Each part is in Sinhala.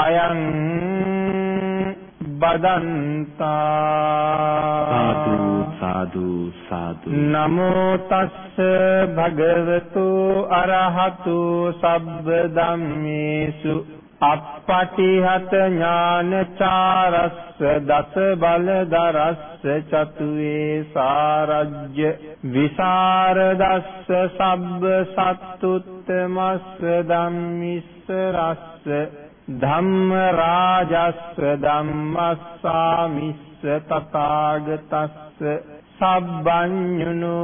අයං බදන්තා. සාදු සාදු සාදු. නමෝ තස්ස භගවතු අරහතු සබ්බ ධම්මේසු. අප්පටිහත ඥානචාරස්ස දස බල දරස්ස චතුවේ සාරජ්‍ය. විසරදස්ස සබ්බ සත්තුත්තමස්ස ධම්මිස්ස රස්ස ධම්ම රාජස්ස ධම්මස්සාමිස්ස තථාගතස්ස සබ්බඤුනෝ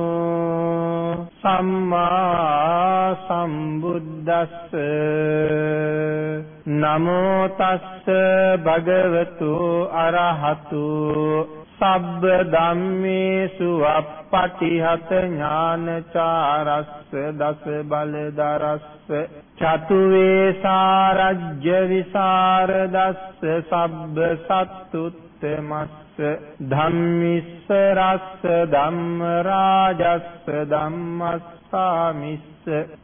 සම්මා සම්බුද්දස්ස නමෝ තස්ස භගවතු අරහතු සබ්බ ධම්මේසු අප්පටිහත ඥානචාරස්ස දස බලදරස්ස චතු වේසාරජ්‍ය විසරදස්ස සබ්බ සත්තුත්තමස්ස ධම්මිස්ස රස්ස ධම්ම රාජස්ස ධම්මස්සාමිස්ස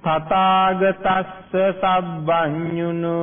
තථාගතස්ස සබ්බඤුනෝ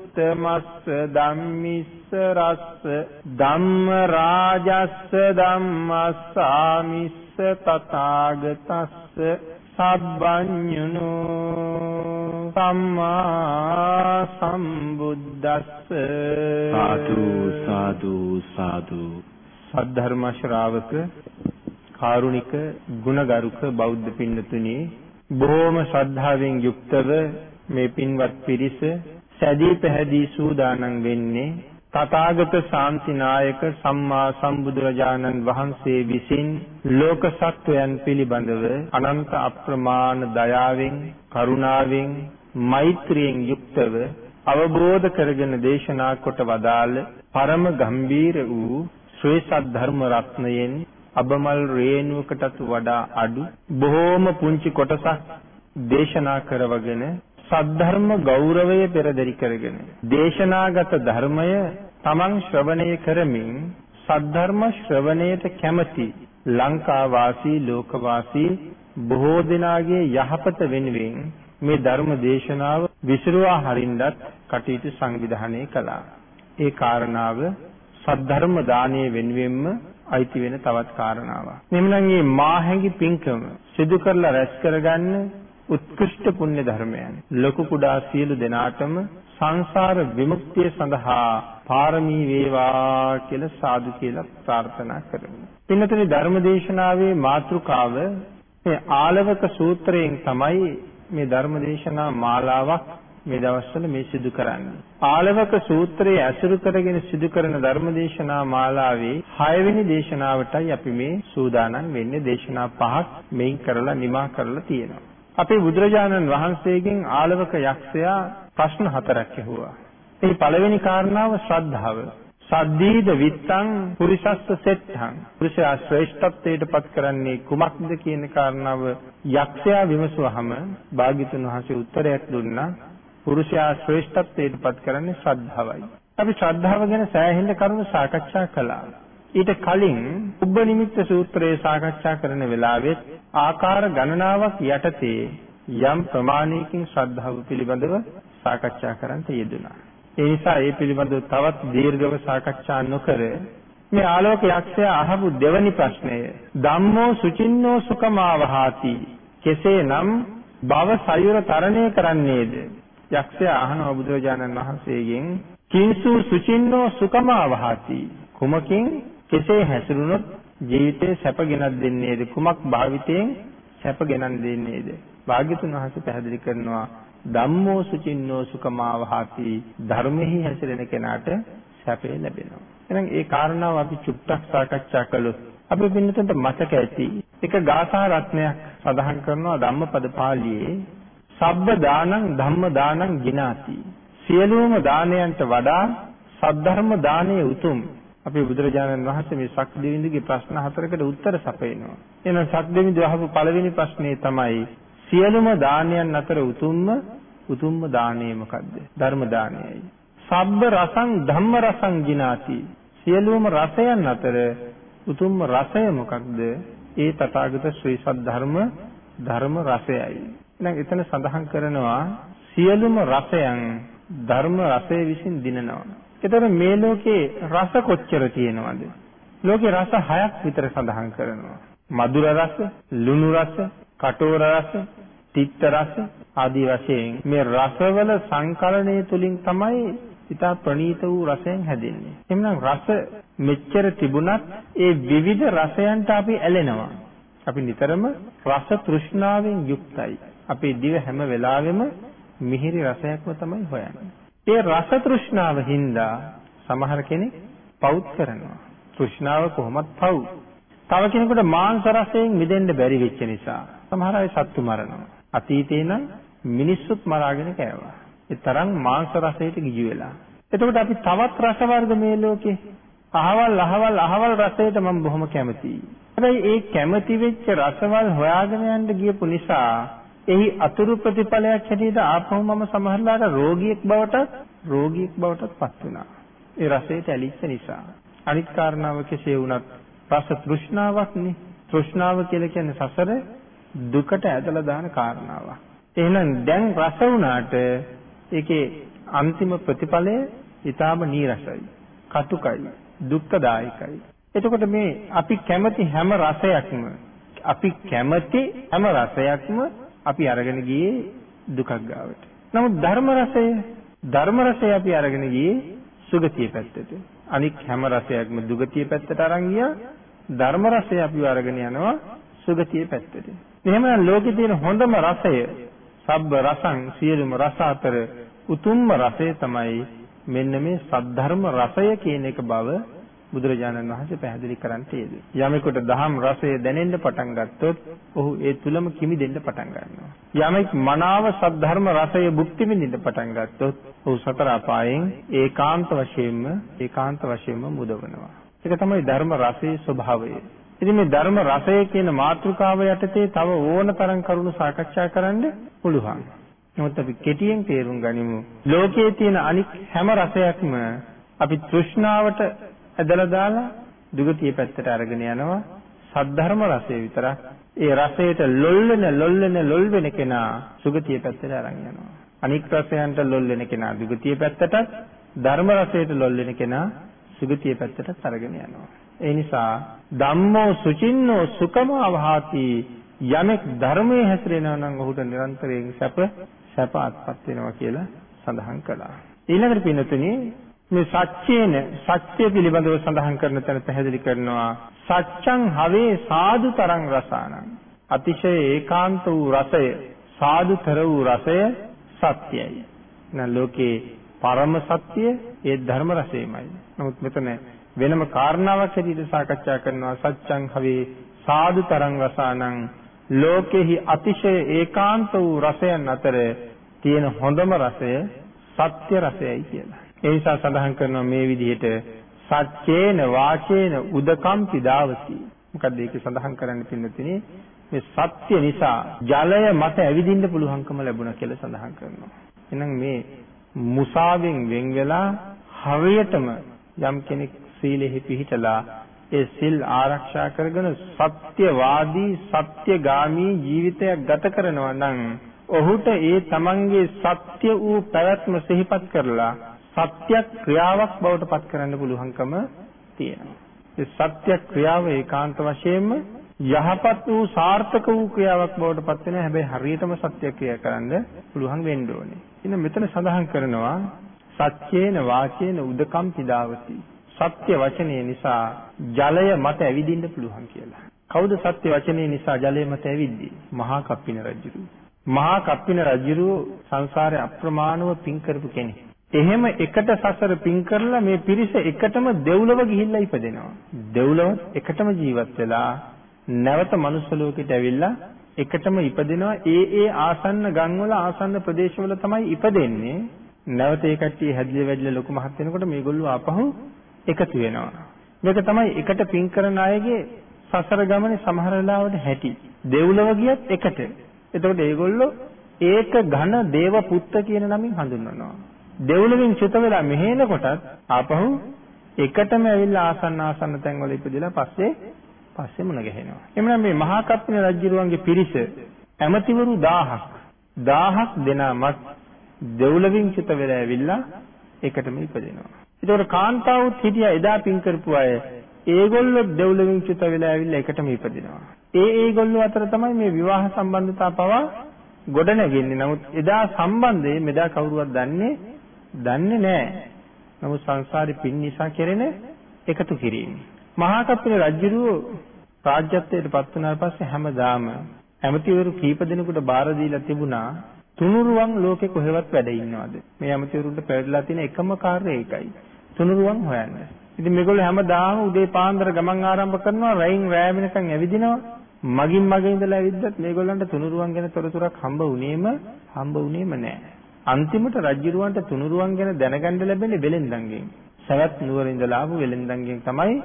සත්තුත්තමස්ස ධම්මිස්ස රස්ස ධම්ම රාජස්ස ධම්මස්සාමිස්ස තථාගතස්ස සබ්බඤුනෝ සම්මා සම්බුද්දස්ස. සාදු සාදු සාදු. සද්ධර්ම ශ්‍රාවක කාරුණික ගුණගරුක බෞද්ධ පින්නතුනි බොහෝම ශ්‍රද්ධාවෙන් යුක්තව මේ පින්වත් පිරිස සැදී පැහැදී සූදානම් වෙන්නේ තථාගත ශාන්තිනායක සම්මා සම්බුදුරජාණන් වහන්සේ විසින් ලෝක සත්වයන් පිළිබඳව අනන්ත අප්‍රමාණ දයාවෙන් කරුණාවෙන් මෛත්‍රියෙන් යුක්තව අවබෝධ කරගෙන දේශනා කොට වදාළ පරම ගම්බීර වූ ශ්‍රේ සද්ධර්ම රත්නයෙන් අබමල් රේණුවකටත් වඩා අඩු බොහෝම පුංචි කොටසක් දේශනා කරවගෙන සද්ධර්ම ගෞරවය පෙරදරි කරගෙන දේශනාගත ධර්මය තමන් ශ්‍රවණය කරමින් සද්ධර්ම ශ්‍රවණයට කැමති ලංකා වාසී ලෝක වාසී බොහෝ දෙනාගේ යහපත වෙනුවෙන් මේ ධර්ම දේශනාව විසිරුවා හරින්නත් කටයුතු සංවිධානය කළා. ඒ කාරණාව සද්ධර්ම දානයේ වෙනුවෙන්ම අයිති වෙන තවත් කාරණාවක්. මෙමනම් මේ මාහැඟි පින්කම සිදු කරලා රැස් කරගන්න උත්කෘෂ්ඨ පුණ්‍ය ධර්මයන් ලොකු කුඩා සියලු දෙනාටම සංසාර විමුක්තිය සඳහා පාරමී වේවා කියලා සාදු කියලා ප්‍රාර්ථනා කරමු. පින්නතුනි ධර්මදේශනාවේ මාතෘකාව මේ ආලවක සූත්‍රයෙන් තමයි මේ ධර්මදේශනා මාලාවක් මේ දවස්වල මේ සිදු කරන්නේ. ආලවක සූත්‍රයේ ඇසුරු කරගෙන සිදු කරන ධර්මදේශනා මාලාවේ 6 වෙනි දේශනාවටයි අපි මේ සූදානම් වෙන්නේ. දේශනා පහක් මෙයින් කරලා නිමා කරලා තියෙනවා. අපේ බුදුරජාණන් වහන්සේගෙන් ආලවක යක්ෂයා ප්‍රශ්න හතරක් ඇහුවා. ඒ පළවෙනි කාරණාව ශ්‍රද්ධාව. සද්දීද විත්තං පුරිසස්ස සෙට්ඨං. පුරුෂයා ශ්‍රේෂ්ඨත්වයට පත් කරන්නේ කුමක්ද කියන කාරණාව යක්ෂයා විමසුවාම භාග්‍යතුන් වහන්සේ උත්තරයක් දුන්නා. පුරුෂයා ශ්‍රේෂ්ඨත්වයට පත් කරන්නේ ශ්‍රද්ධාවයි. අපි ශ්‍රද්ධාව ගැන සෑහෙන කරුණු සාකච්ඡා කළා. ඊට කලින් උබ්බ නිමිත්ත සූත්‍රයේ සාකච්ඡා කරන වෙලාවෙත් ආකාර ගණනාවක් යටතේ යම් ප්‍රමාණයකින් ශ්‍රද්ධාව පිළිබඳව සාකච්ඡා කරන්න යෙදුණා. ඒ නිසා ඒ පිළිබඳව තවත් දීර්ඝව සාකච්ඡා නොකර මේ ආලෝක යක්ෂයා අහපු දෙවැනි ප්‍රශ්නය ධම්මෝ සුචින්නෝ සුකමාවහාති කෙසේනම් භව සයුර තරණය කරන්නේද? යක්ෂයා අහනවා බුදුරජාණන් වහන්සේගෙන් කිංසු සුචින්නෝ සුකමාවහාති කුමකින්? කෙසේ හැසිරුණොත් ජීවිතේ සැප ගෙනත් දෙන්නේද? කුමක් භාවිතයෙන් සැප ගෙනත් දෙන්නේද? භාග්‍යතුන් වහන්සේ පැහැදිලි කරනවා ධම්මෝ සුචින්නෝ සුකමාවහාති ධර්මෙහි හැසිරෙන කෙනාට සැපේ ලැබෙනවා. එහෙනම් ඒ කාරණාව අපි චුට්ටක් සාකච්ඡා කළොත් අපි පින්නතන්ට මතක ඇති එක ගාථා රත්නයක් සඳහන් කරනවා ධම්මපද පාළියේ. සබ්බ දානං ධම්ම දානං ගිනාති. සියලුම දානයන්ට වඩා සද්ධර්ම දානය උතුම් අපේ බුදුරජාණන් වහන්සේ මේ සක්දෙවිඳුගේ ප්‍රශ්න හතරකට උත්තර සපයනවා එහෙනම් සක්දෙවිඳු අහපු පළවෙනි ප්‍රශ්නේ තමයි සියලුම දානයන් අතර උතුම්ම උතුම්ම දානය මොකද්ද ධර්ම දානයයි සබ්බ රසං ධම්ම රසං ගිනාති සියලුම රසයන් අතර උතුම්ම රසය මොකක්ද? ඒ තථාගත ශ්‍රී සද්ධර්ම ධර්ම රසයයි. දැන් එතන සඳහන් කරනවා සියලුම රසයන් ධර්ම රසය විසින් දිනනවා. ඒතර මේ ලෝකේ රස කොච්චර තියෙනවද? ලෝකේ රස හයක් විතර සඳහන් කරනවා. මధుර රස, ලුණු රස, කටෝර රස, තිත්ත රස ආදී වශයෙන් මේ රසවල සංකලනය තුලින් තමයි ඉතා ප්‍රණීත වූ රසයෙන් හැදෙන්නේ. එhmenan රස මෙච්චර තිබුණත් ඒ විවිධ රසයන්ට අපි ඇලෙනවා. අපි නිතරම රස තෘෂ්ණාවෙන් යුක්තයි. අපේ දිව හැම වෙලාවෙම මිහිරි රසයක්ම තමයි හොයන්නේ. ඒ රස තෘෂ්ණාව හින්දා සමහර කෙනෙක් පවුත් කරනවා. තෘෂ්ණාව කොහොමත් පව්. තව කෙනෙකුට මාංශ රසයෙන් මිදෙන්න බැරි වෙච්ච නිසා සමහර අය සත්තු මරනවා. අතීතේ නම් මිනිස්සුත් මරාගෙන කෑවා. ඒ තරම් මාංශ රසයට ගිජු වෙලා. එතකොට අපි තවත් රස වර්ග මේ ලෝකේ අහවල් අහවල් අහවල් රසයට මම බොහොම කැමතියි. හැබැයි ඒ කැමති වෙච්ච රසවල් හොයාගෙන යන්න ගියපු නිසා එහි අතුරු ප්‍රතිඵලයක් හැටියට ආපහු මම සමහරලාට රෝගියෙක් බවට රෝගියෙක් බවටත් පත් වුණා. ඒ රසයට ඇලිච්ච නිසා. අනිත් කාරණාව කෙසේ වුණත් රස තෘෂ්ණාවක් නේ. තෘෂ්ණාව කියලා කියන්නේ සසර දුකට ඇදලා දාන කාරණාවක්. එහෙනම් දැන් රස වුණාට ඒකේ අන්තිම ප්‍රතිඵලය ඊටාම නීරසයි, කටුකයි, දුක්ඛදායකයි. එතකොට මේ අපි කැමති හැම රසයක්ම අපි කැමති හැම රසයක්ම අපි අරගෙන ගියේ දුකක් ගාවට. නමුත් ධර්ම රසය ධර්ම රසය අපි අරගෙන ගියේ සුගතිය පැත්තට. අනික් හැම රසයක්ම දුගතිය පැත්තට අරන් ගියා. ධර්ම රසය අපි අරගෙන යනවා සුගතිය පැත්තට. එහෙමනම් ලෝකේ තියෙන හොඳම රසය සබ්බ රසං සියලුම රස අතර උතුම්ම රසය තමයි මෙන්න මේ සද්ධර්ම රසය කියන එක බව බුදුරජාණන් වහන්සේ පැහැදිලි කරන්න තියෙන්නේ. යමෙකුට දහම් රසය දැනෙන්න පටන් ගත්තොත් ඔහු ඒ තුලම කිමිදෙන්න පටන් ගන්නවා. යමෙක් මනාව සද්ධර්ම රසය භුක්ති විඳින්න පටන් ගත්තොත් ඔහු සතර අපායෙන් ඒකාන්ත වශයෙන්ම ඒකාන්ත වශයෙන්ම මුදවනවා. ඒක තමයි ධර්ම රසයේ ස්වභාවය. ඉතින් මේ ධර්ම රසය කියන මාතෘකාව යටතේ තව ඕන තරම් කරුණු සාකච්ඡා කරන්න පුළුවන්. නමුත් අපි කෙටියෙන් තේරුම් ගනිමු. ලෝකයේ තියෙන අනික් හැම රසයක්ම අපි තෘෂ්ණාවට ඇදලා දාලා දුගතිය පැත්තට අරගෙන යනවා. සද්ධර්ම රසය විතරක් ඒ රසයට ලොල් වෙන ලොල් වෙන ලොල් වෙන කෙනා සුගතිය පැත්තට අරන් යනවා. අනික් රසයන්ට ලොල් වෙන කෙනා දුගතිය පැත්තටත් ධර්ම රසයට ලොල් වෙන කෙනා සුගතිය පැත්තටත් අරගෙන යනවා. ඒ නිසා ධම්මෝ සුචින්නෝ සුකමා වහාති යමෙක් ධර්මයේ හැසිරෙනවා නම් ඔහුට නිරන්තරයෙන් සැප සැප අත්පත් වෙනවා කියලා සඳහන් කළා. ඊළඟට පින්නතුනි මේ සත්‍යේන සත්‍ය පිළිබඳව සඳහන් කරන තැන පැහැදිලි කරනවා සච්ඡං හවේ සාදුතරං රසානං අතිශය ඒකාන්ත වූ රසය සාදුතර වූ රසය සත්‍යයි. නැ ලෝකේ පරම සත්‍ය ඒ ධර්ම රසයමයි. නමුත් මෙතන වෙනම කාරණාවක් හැටියට සාකච්ඡා කරනවා සච්ඡං හවේ සාදුතරං රසානං ලෝකෙහි අතිශය ඒකාන්ත වූ රසයන් අතර තියෙන හොඳම රසය සත්‍ය රසයයි කියලා. ඒ නිසා සඳහන් කරනවා මේ විදිහට සච්චේන වාචේන උදකම්පි දාවති. මොකද ඒකේ සඳහන් කරන්න පින්නතිනේ මේ සත්‍ය නිසා ජලය මත ඇවිදින්න පුළුවන්කම ලැබුණා කියලා සඳහන් කරනවා. එහෙනම් මේ මුසාවෙන් වෙන් වෙලා හරියටම යම් කෙනෙක් සීලෙහි පිහිටලා ඒ සිල් ආරක්ෂා කරගෙන සත්‍යවාදී සත්‍යගාමී ජීවිතයක් ගත කරනවා නම් ඔහුට ඒ තමන්ගේ සත්‍ය වූ පැවැත්ම සිහිපත් කරලා සත්‍ය ක්‍රියාවක් බවට පත් කරන්න පුළුවන්කම තියෙනවා. ඒ සත්‍ය ක්‍රියාව ඒකාන්ත වශයෙන්ම යහපත් වූ සාර්ථක වූ ක්‍රියාවක් බවට පත් වෙනවා. හැබැයි හරියටම සත්‍ය ක්‍රියා කරන්න පුළුවන් වෙන්න ඕනේ. ඉතින් මෙතන සඳහන් කරනවා සත්‍යේන වාචේන උදකම් පිදාවති. සත්‍ය වචනේ නිසා ජලය මත ඇවිදින්න පුළුවන් කියලා. කවුද සත්‍ය වචනේ නිසා ජලය මත ඇවිද්දී? මහා කප්පින රජුරු. මහා කප්පින රජුරු සංසාරේ අප්‍රමාණව පින් කරපු කෙනෙක්. එහෙම එකට සසර පින් කරලා මේ පිරිස එකටම දෙව්ලොව ගිහිල්ලා ඉපදෙනවා. දෙව්ලොව එකටම ජීවත් වෙලා නැවත මනුස්ස ලෝකෙට ඇවිල්ලා එකටම ඉපදෙනවා. ඒ ඒ ආසන්න ගම්වල ආසන්න ප්‍රදේශවල තමයි ඉපදෙන්නේ. නැවත ඒ කට්ටිය හැදිලා වැඩිලා ලොකු මහත් වෙනකොට මේගොල්ලෝ ආපහු එකතු වෙනවා. මේක තමයි එකට පින් කරන අයගේ සසර ගමනේ සමහර වෙලාවට හැටි. දෙව්ලොව ගියත් එකට. එතකොට ඒගොල්ලෝ ඒක ඝන දේව පුත්ත කියන නමින් හඳුන්වනවා. දෙව්ලොවින් චුත වෙලා මෙහෙන කොටත් ආපහු එකටම ඇවිල්ලා ආසන්න ආසන්න තැන්වල ඉපදිලා පස්සේ පස්සේ මුණ ගැහෙනවා. එhmenan මේ මහා කප්පින රජුරුවන්ගේ පිරිස ඇමතිවරු 1000ක් 1000ක් දෙනාමත් දෙව්ලොවින් චුත වෙලා ඇවිල්ලා එකටම ඉපදිනවා. ඒතකොට කාන්තාවුත් හිටියා එදා පින් කරපු අය. ඒගොල්ලෝ දෙව්ලොවින් චුත වෙලා ඇවිල්ලා එකටම ඉපදිනවා. ඒ ඒගොල්ලෝ අතර තමයි මේ විවාහ සම්බන්ධතා පවා ගොඩ නැගෙන්නේ. නමුත් එදා සම්බන්ධය මෙදා කවුරුවත් දන්නේ දන්නේ නැහැ. නමුත් සංසාරේ පින් නිසා කෙරෙන එකතු කිරීම. මහා කප්පින රජුරුව රාජ්‍යත්වයට පත් වුණාට පස්සේ හැමදාම ඇමතිවරු කීප දෙනෙකුට බාර දීලා තිබුණා තුනුරුවන් ලෝකේ කොහෙවත් වැඩ ඉන්නවද? මේ ඇමතිවරුන්ට පැවැදලා තියෙන එකම කාර්යය ඒකයි. තුනුරුවන් හොයන්න. ඉතින් මේගොල්ලෝ හැමදාම උදේ පාන්දර ගමන් ආරම්භ කරනවා රයින් රෑ වෙනකන් ඇවිදිනවා. මගින් මග ඉඳලා ඇවිද්දත් මේගොල්ලන්ට තුනුරුවන් ගැන තොරතුරක් හම්බ වුණේම හම්බ වුණේම නැහැ. අන්තිමට රජ්ජුරුවන්ට තුනුරුවන් ගැන දැනගන්න ලැබෙන්නේ වෙලෙන්දන්ගෙන්. සවැත් නුවර ඉඳලා ආපු වෙලෙන්දන්ගෙන් තමයි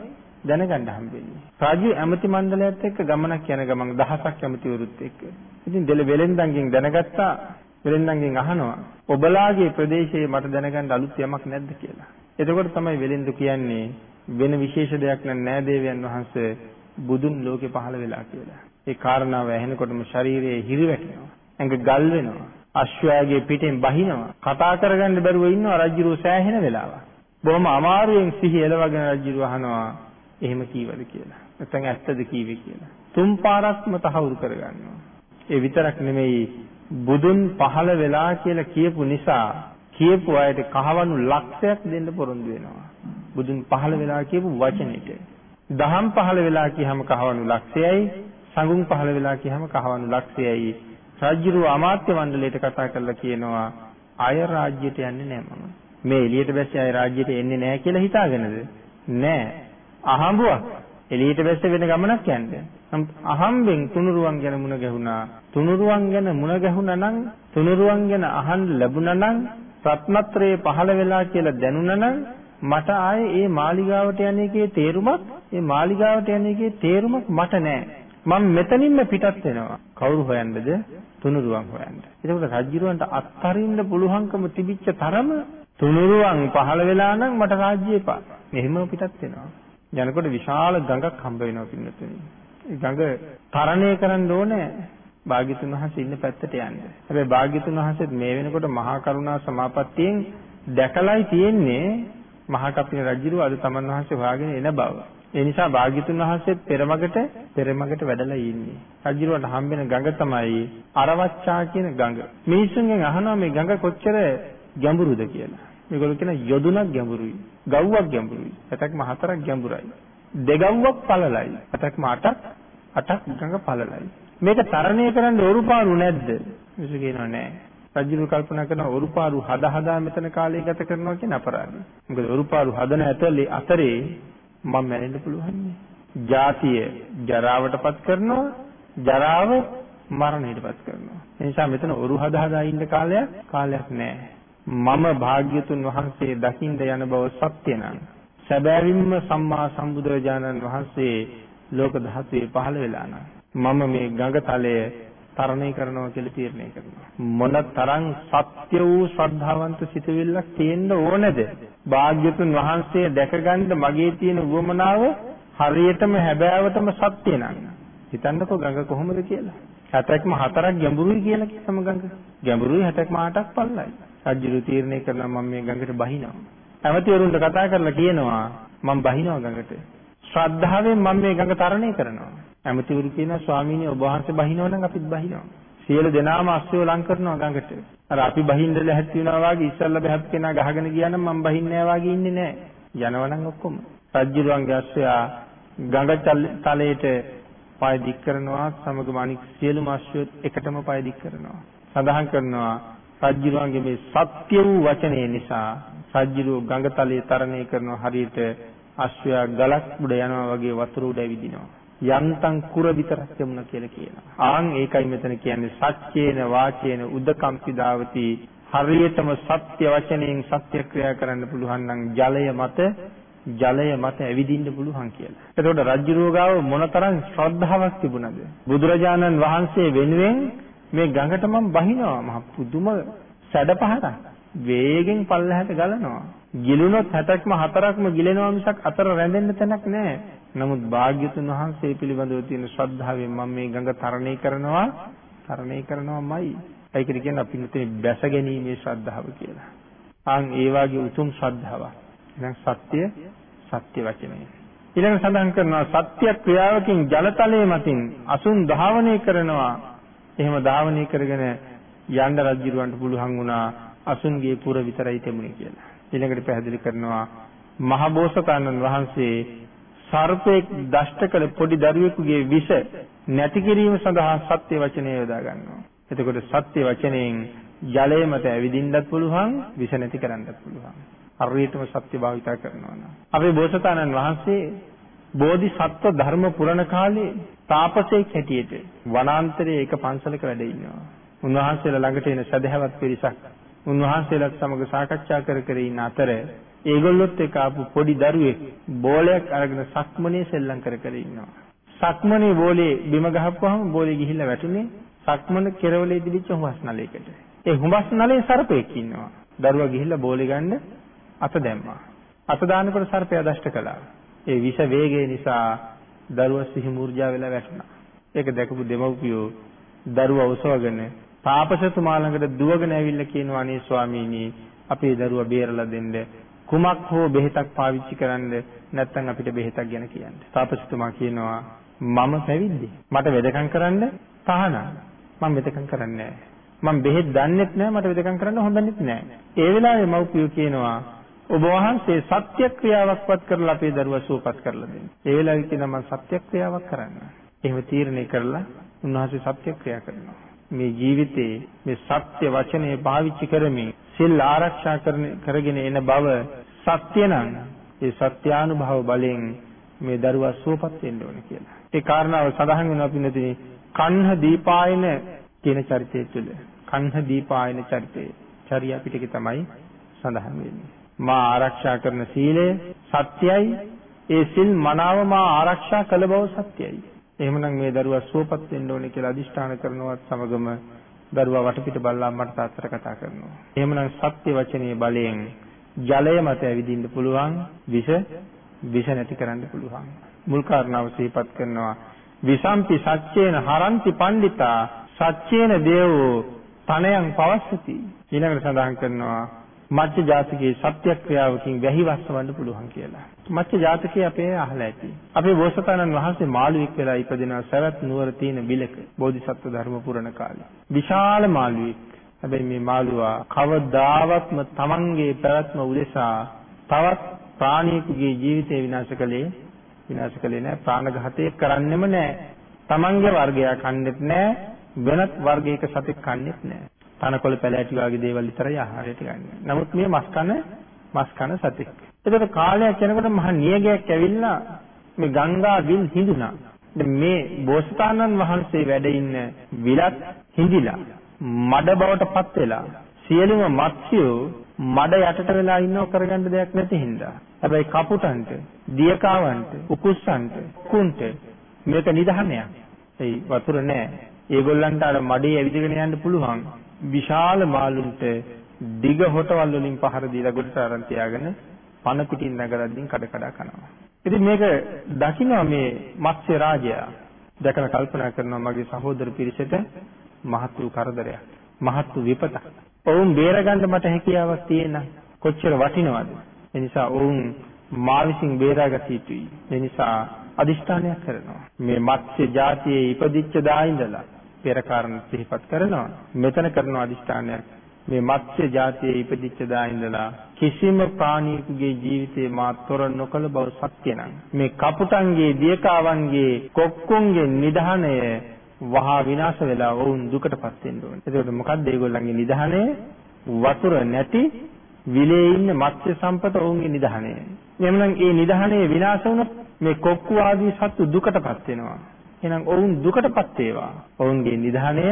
දැනගන්න හම්බෙන්නේ. රාජ්‍ය ඇමති මණ්ඩලයත් එක්ක ගමනක් යන ගමන් දහසක් ඇමතිවරුත් එක්ක. ඉතින් දෙල වෙලෙන්දන්ගෙන් දැනගත්තා වෙලෙන්දන්ගෙන් අහනවා ඔබලාගේ ප්‍රදේශයේ මට දැනගන්න අලුත් යමක් නැද්ද කියලා. එතකොට තමයි වෙලෙන්දු කියන්නේ වෙන විශේෂ දෙයක් නෑ දේවයන් වහන්සේ බුදුන් ලෝකේ පහළ වෙලා කියලා. ඒ කාරණාව ඇහෙනකොටම ශරීරයේ හිරිවැටෙනවා. ඇඟ ගල් වෙනවා. අශ්වයාගේ පිටෙන් බහිනවා. කතා කරගන්න බැරුව ඉන්නවා රජුරෝ සෑහෙන වෙලාවක්. බොහොම අමාරුවෙන් සිහි එලවගෙන රජුරෝ අහනවා එහෙම කීවද කියලා. නැත්නම් ඇත්තද කීවේ කියලා. තුන් පාරක්ම තහවුරු කරගන්නවා. ඒ විතරක් නෙමෙයි බුදුන් පහළ වෙලා කියලා කියපු නිසා කියපු අයට කහවණු ලක්ෂයක් දෙන්න පොරොන්දු වෙනවා. බුදුන් පහළ වෙලා කියපු වචනෙට. දහම් පහළ වෙලා කියහම කහවණු ලක්ෂයයි, සංඝුන් පහළ වෙලා කියහම කහවණු ලක්ෂයයි. රාජ්‍යරු අමාත්‍ය මණ්ඩලයට කතා කරලා කියනවා අය රාජ්‍යයට යන්නේ නැහැ මම. මේ එළියට බැස්සේ අය රාජ්‍යයට එන්නේ නැහැ කියලා හිතාගෙනද? නැහැ. අහඹුවක්. එළියට බැස්සේ වෙන ගමනක් යන්නේ. නමුත් අහම්බෙන් තුනුරුවන් ගැන මුණ ගැහුණා. තුනුරුවන් ගැන මුණ ගැහුණා නම් තුනුරුවන් ගැන අහන්න ලැබුණා නම් රත්නත්‍රයේ පහළ වෙලා කියලා දැනුණා නම් මට ආයේ ඒ මාලිගාවට යන එකේ තේරුමක් ඒ මාලිගාවට යන එකේ තේරුමක් මට නෑ. මම මෙතනින්ම පිටත් වෙනවා. කවුරු හොයන්නද? තුනුරුවන් හොයන්න. ඒකෝට රජුරවන්ට අත්හරින්න පුළුවන්කම තිබිච්ච තරම තුනුරුවන් පහළ වෙලා නම් මට රාජ්‍ය එපා. මෙහෙම පිටත් වෙනවා. යනකොට විශාල ගඟක් හම්බ වෙනවා පින්නතුනි. ඒ ගඟ තරණය කරන්න ඕනේ භාග්‍යතුන් වහන්සේ ඉන්න පැත්තට යන්න. හැබැයි භාග්‍යතුන් වහන්සේත් මේ වෙනකොට මහා කරුණා සමාපත්තියෙන් දැකලායි තියෙන්නේ මහා කපිල රජුරු අද තමන් වහන්සේ හොයාගෙන එන බව. ඒ නිසා භාග්‍යතුන් වහන්සේත් පෙරමගට පෙරමගට වැඩලා ඉන්නේ. රජුරුවට හම්බෙන ගඟ තමයි අරවච්චා කියන ගඟ. මිනිස්සුන්ගෙන් අහනවා මේ ගඟ කොච්චර ගැඹුරුද කියලා. මේගොල්ලෝ කියන යොදුනක් ගැඹුරුයි. ගව්වක් ගැඹුරුයි. ඇතක්ම හතරක් ගැඹුරයි. දෙගව්වක් පළලයි. ඇතක්ම අටක් අටක් ගඟ පළලයි. මේක තරණය කරන්න ඔරුපාරු නැද්ද? මිනිස්සු කියනවා නෑ. රජුරු කල්පනා කරන ඔරුපාරු හදා හදා මෙතන කාලය ගත කරනවා කියන අපරාධය. මොකද ඔරුපාරු හදන ඇතලේ අතරේ මම මැරෙන්න පුළුවන් නේ. ජාතිය ජරාවටපත් කරනවා, ජරාව මරණයටපත් කරනවා. ඒ නිසා මෙතන ඔරු හදා හදා ඉන්න කාලයක් කාලයක් නෑ. මම භාග්‍යතුන් වහන්සේ දකින්ද යන බව සත්‍ය නම් සැබෑවින්ම සම්මා සම්බුදුරජාණන් වහන්සේ ලෝක ධාතුවේ පහළ වෙලා නම් මම මේ ගඟතලය තරණය කරනවා කියලා තීරණය කරනවා. මොන තරම් සත්‍ය වූ ශ්‍රද්ධාවන්ත සිතවිල්ලක් තියෙන්න ඕනද? භාග්‍යතුන් වහන්සේ දැකගන්න මගේ තියෙන උවමනාව හරියටම හැබෑවටම සත්‍ය නම් හිතන්නකෝ ගඟ කොහොමද කියලා. 7ක්ම 4ක් ගැඹුරුයි කියලා කියනම ගඟ. ගැඹුරුයි 7ක්ම 8ක් පල්ලයි. රජු තීරණය කරනවා මම මේ ගඟට බහිනවා. ඇමතිවරුන්ට කතා කරලා කියනවා මම බහිනවා ගඟට. ශ්‍රද්ධාවෙන් මම මේ ගඟ තරණය කරනවා. ඇමතිවරු කියනවා ස්වාමීනි ඔබ වහන්සේ බහිනවා නම් අපිත් බහිනවා. සියලු දෙනාම අස්සෝ ලං කරනවා ගඟට. අර අපි බහින්න ලැහැත්ති වෙනවා වගේ ඉස්සල්ලා බහත් කෙනා ගහගෙන ගියා නම් මම බහින්නේ නැහැ වගේ ඉන්නේ නැහැ. යනවනම් ඔක්කොම. රජුරුවන්ගේ අස්සයා ගඟ තලයට පය දික් කරනවා සමගම අනික් සියලුම අශ්වයත් එකටම පය දික් කරනවා. සඳහන් කරනවා රජුරුවන්ගේ මේ සත්‍ය වූ වචනය නිසා රජුරුව ගඟ තලයේ තරණය කරන හරියට අශ්වයා ගලක් උඩ යනවා වගේ වතුර උඩ ඇවිදිනවා. යන්තම් කුර විතරක් යමුණ කියලා කියනවා. ආන් ඒකයි මෙතන කියන්නේ සත්‍යේන වාචේන උදකම්පිදාවති හරියටම සත්‍ය වචනයෙන් සත්‍ය ක්‍රියා කරන්න පුළුවන් නම් ජලය මත ජලය මත ඇවිදින්න පුළුවන් කියලා. එතකොට රජ්ජුරුවගාව මොනතරම් ශ්‍රද්ධාවක් තිබුණද? බුදුරජාණන් වහන්සේ වෙනුවෙන් මේ ගඟට මම බහිනවා මහ පුදුම සැඩපහරක්. වේගෙන් පල්ලෙහාට ගලනවා. ගිලුනොත් 60ක්ම හතරක්ම ගිලෙනවා මිසක් අතර රැඳෙන්න තැනක් නැහැ. නමුත් භාග්‍යතුන් වහන්සේ පිළිබඳව තියෙන ශ්‍රද්ධාවෙන් මම මේ ගඟ තරණය කරනවා තරණය කරනවාමයි. ඒකද කියන්නේ අපි මෙතන බැස ගැනීමේ ශ්‍රද්ධාව කියලා. ආන් ඒ වාගේ උතුම් ශ්‍රද්ධාවක්. එහෙනම් සත්‍ය සත්‍ය වචනය. ඊළඟ සඳහන් කරනවා සත්‍ය ක්‍රියාවකින් ජලතලයේ මතින් අසුන් ධාවනය කරනවා. එහෙම ධාවනය කරගෙන යන්න රජුරවන්ට පුළුවන් වුණා අසුන්ගේ පුර විතරයි තෙමුනේ කියලා. ඊළඟට පැහැදිලි කරනවා මහබෝසතාණන් වහන්සේ සර්පෙක් දෂ්ට කළ පොඩි දරුවෙකුගේ විෂ නැති කිරීම සඳහා සත්‍ය වචනය යොදා ගන්නවා. එතකොට සත්‍ය වචනයෙන් ජලය මත ඇවිදින්නත් පුළුවන් විෂ නැති කරන්නත් පුළුවන්. හරියටම සත්‍ය භාවිතා කරනවා නම්. අපේ බෝසතාණන් වහන්සේ බෝධිසත්ව ධර්ම පුරණ කාලේ තාපසයෙක් හැටියට වනාන්තරයේ එක පන්සලක වැඩ ඉන්නවා. උන්වහන්සේලා ළඟට එන සදහැවත් පිරිසක් උන්වහන්සේලාත් සමග සාකච්ඡා කර කර ඉන්න අතර ඒගොල්ලොත් එක්ක ආපු පොඩි දරුවෙක් බෝලයක් අරගෙන සක්මනේ සෙල්ලම් කර කර ඉන්නවා. සක්මනේ බෝලේ බිම ගහපුවාම බෝලේ ගිහිල්ලා වැටුනේ සක්මන කෙරවලේ තිබිච්ච හුඹස් නලයකට. ඒ හුඹස් නලේ සර්පෙක් ඉන්නවා. දරුවා ගිහිල්ලා බෝලේ ගන්න අත දැම්මා. අත දානකොට සර්පයා දෂ්ට කළා. ඒ විෂ වේගය නිසා දරුවා සිහි මූර්ජා වෙලා වැටුණා. ඒක දැකපු දෙමව්පියෝ දරුවා උසවගෙන තාපසතුමා ළඟට දුවගෙන ඇවිල්ලා කියනවා අනේ ස්වාමීනි අපේ දරුවා බේරලා දෙන්න කුමක් හෝ බෙහෙතක් පාවිච්චි කරන්න නැත්නම් අපිට බෙහෙතක් ගැන කියන්න. තාපසතුමා කියනවා මම පැවිද්දේ. මට වෙදකම් කරන්න තහනම්. මම වෙදකම් කරන්නේ මම බෙහෙත් දන්නෙත් නෑ මට වෙදකම් කරන්න හොඳනෙත් නෑ. ඒ වෙලාවේ මව්පියෝ කියනවා ඔබ වහන්සේ සත්‍ය ක්‍රියාවක්වත් කරලා අපේ දරුවා සුවපත් කරලා දෙන්න. ඒ වෙලාවේ කියනවා මම සත්‍ය ක්‍රියාවක් කරන්න. එහෙම තීරණය කරලා උන්වහන්සේ සත්‍ය ක්‍රියා කරනවා. මේ ජීවිතේ මේ සත්‍ය වචනේ පාවිච්චි කරමින් සිල් ආරක්ෂා කරගෙන එන බව සත්‍ය නම් ඒ සත්‍යානුභව බලෙන් මේ දරුවා සුවපත් වෙන්න ඕනේ කියලා. ඒ කාරණාව සඳහන් වෙනවා පින්නතිනි කන්හ දීපායන කියන චරිතය තුළ. කන්හ දීපායන චරිතය. චර්යා පිටකේ තමයි සඳහන් වෙන්නේ. මා ආරක්ෂා කරන සීලය සත්‍යයි. ඒ සිල් මනාව මා ආරක්ෂා කළ බව සත්‍යයි. එහෙමනම් මේ දරුවා සුවපත් වෙන්න ඕනේ කියලා අදිෂ්ඨාන කරනවත් සමගම දරුවා වටපිට බලලා අම්මට තාත්තට කතා කරනවා. එහෙමනම් සත්‍ය වචනේ බලයෙන් ජලය මත ඇවිදින්න පුළුවන් විෂ විෂ නැති කරන්න පුළුවන්. මුල් කාරණාව සිහිපත් කරනවා. විසම්පි සච්චේන හරಂತಿ පණ්ඩිතා සච්චේන දේවෝ තනයන් පවස්සති. ඊළඟට සඳහන් කරනවා මච්ච ජාතකයේ සත්‍යක්‍රියාවකින් වැහි වස්සවන්න පුළුවන් කියලා. මච්ච ජාතකයේ අපේ අහලා ඇති. අපේ බෝසතාණන් වහන්සේ මාළුවෙක් වෙලා ඉපදින සවැත් නුවර තියෙන බිලක බෝධිසත්ව ධර්ම පුරණ කාලේ. විශාල මාළුවෙක්. හැබැයි මේ මාළුවා කවදාවත්ම Tamanගේ පැවැත්ම උදෙසා තවත් ප්‍රාණියෙකුගේ ජීවිතය විනාශ කළේ විනාශ කළේ නැහැ. ප්‍රාණඝාතය කරන්නෙම නැහැ. Tamanගේ වර්ගයා කන්නේත් නැහැ. වෙනත් වර්ගයක සතෙක් කන්නේත් නැහැ. තනකොළ පැලෑටි වගේ දේවල් විතරයි ආහාරයට ගන්න. නමුත් මේ මස් කන මස් කන සතෙක්. ඒකට කාලයක් යනකොට මහා නියගයක් ඇවිල්ලා මේ ගංගා විල් හිඳුණා. මේ බෝසතාණන් වහන්සේ වැඩ ඉන්න විලක් හිඳිලා මඩ බවට පත් වෙලා සියලුම මත්ස්‍යෝ මඩ යටට වෙලා ඉන්නව කරගන්න දෙයක් නැති හින්දා. හැබැයි කපුටන්ට, දියකාවන්ට, උකුස්සන්ට, කුන්ට මේක නිදහනයක්. ඒ වතුර නෑ. ඒගොල්ලන්ට අර මඩේ ඇවිදගෙන යන්න පුළුවන්. විශාල මාළුන්ට දිග හොටවල් වලින් පහර දීලා ගොඩට අරන් තියාගෙන පන පිටින් නැගරද්දින් කඩ කඩ කනවා. ඉතින් මේක දකින්න මේ මත්ස්‍ය රාජයා දැකලා කල්පනා කරනවා මගේ සහෝදර පිරිසට මහත් වූ කරදරයක්. මහත් වූ විපතක්. ඔවුන් බේරගන්න මට හැකියාවක් තියෙන කොච්චර වටිනවද? ඒ නිසා ඔවුන් මා විසින් බේරාගත යුතුයි. ඒ නිසා අදිෂ්ඨානයක් කරනවා. මේ මත්ස්‍ය జాතියේ ඉපදිච්ච දා ඉඳලා පෙර කාරණ සිහිපත් කරනවා. මෙතන කරන අදිෂ්ඨානයක් මේ මත්ස්‍ය జాතියේ ඉපදිච්ච දා ඉඳලා කිසිම ප්‍රාණියෙකුගේ ජීවිතේ මා තොර නොකළ බව සත්‍ය නම් මේ කපුටන්ගේ දියකාවන්ගේ කොක්කුන්ගේ නිධානය වහා විනාශ වෙලා වුන් දුකටපත් වෙන්න ඕනේ. එතකොට මොකද්ද ඒගොල්ලන්ගේ නිධානය? වතුර නැති විලේ ඉන්න මත්ස්‍ය සම්පත ඔවුන්ගේ නිධානය. එhmenan ඒ නිධානය විනාශ වුණොත් මේ කොක්කු ආදී සත්තු දුකටපත් වෙනවා. එහෙනම් ඔවුන් දුකටපත් වේවා. ඔවුන්ගේ නිධානය